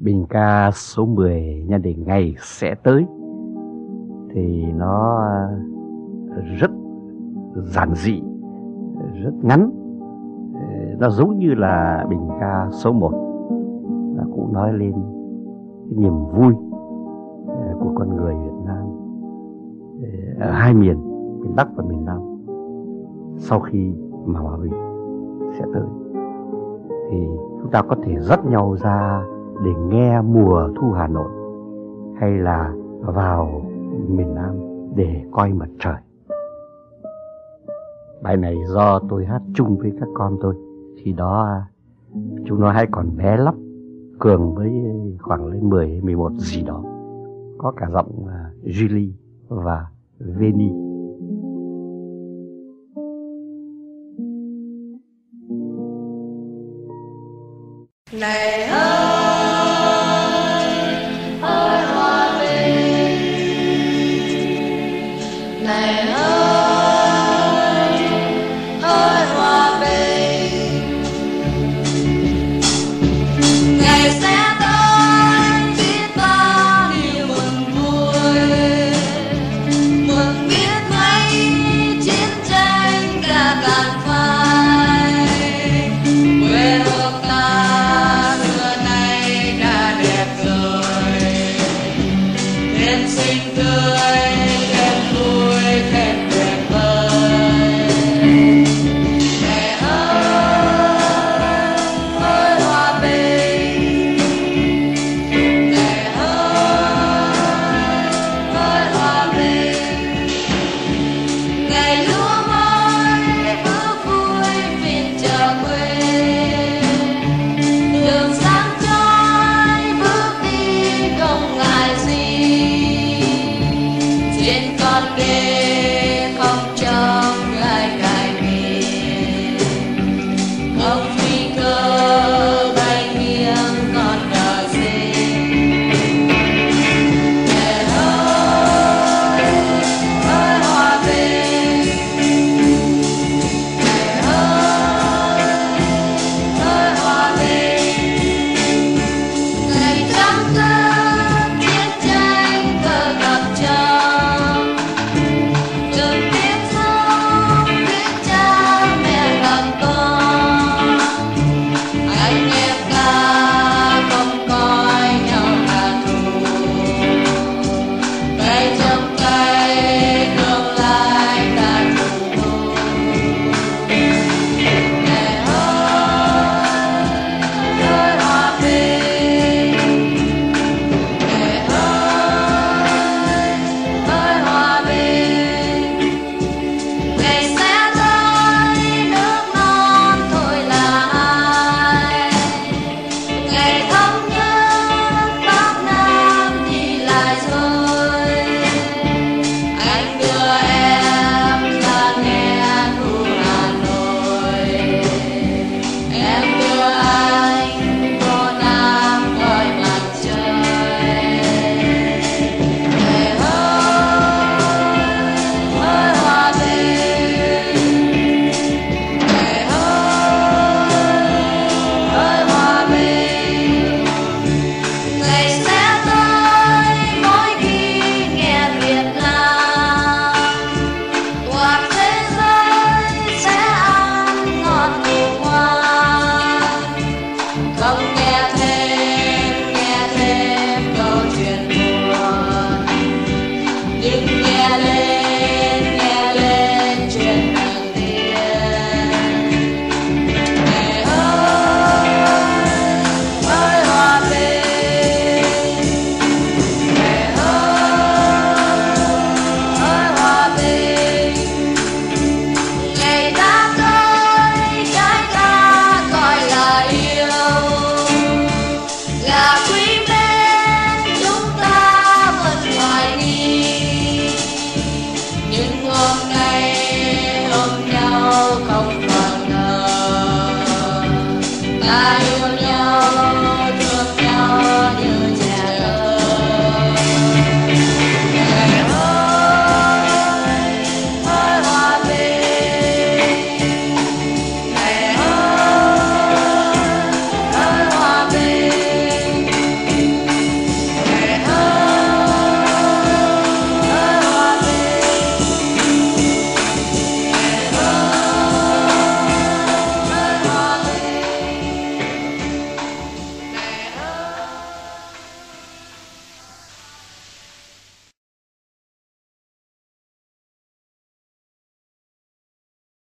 bình ca số 10 nhân định ngày sẽ tới. Thì nó ờ, rất giản dị, rất ngắn. Ờ, nó giống như là bình ca số 1 nó cũng nói lên cái niềm vui ờ, của con người Việt Nam ở hai miền miền Bắc và miền Nam, sau khi mà hòa bình sẽ tới. Thì chúng ta có thể dắt nhau ra để nghe mùa thu Hà Nội hay là vào miền Nam để coi mặt trời. Bài này do tôi hát chung với các con tôi. Khi đó chúng nó hay còn bé lắm, Cường với khoảng lên 10, 11 gì đó. Có cả giọng à, Julie và Veni. Này ơi mỉm cười 아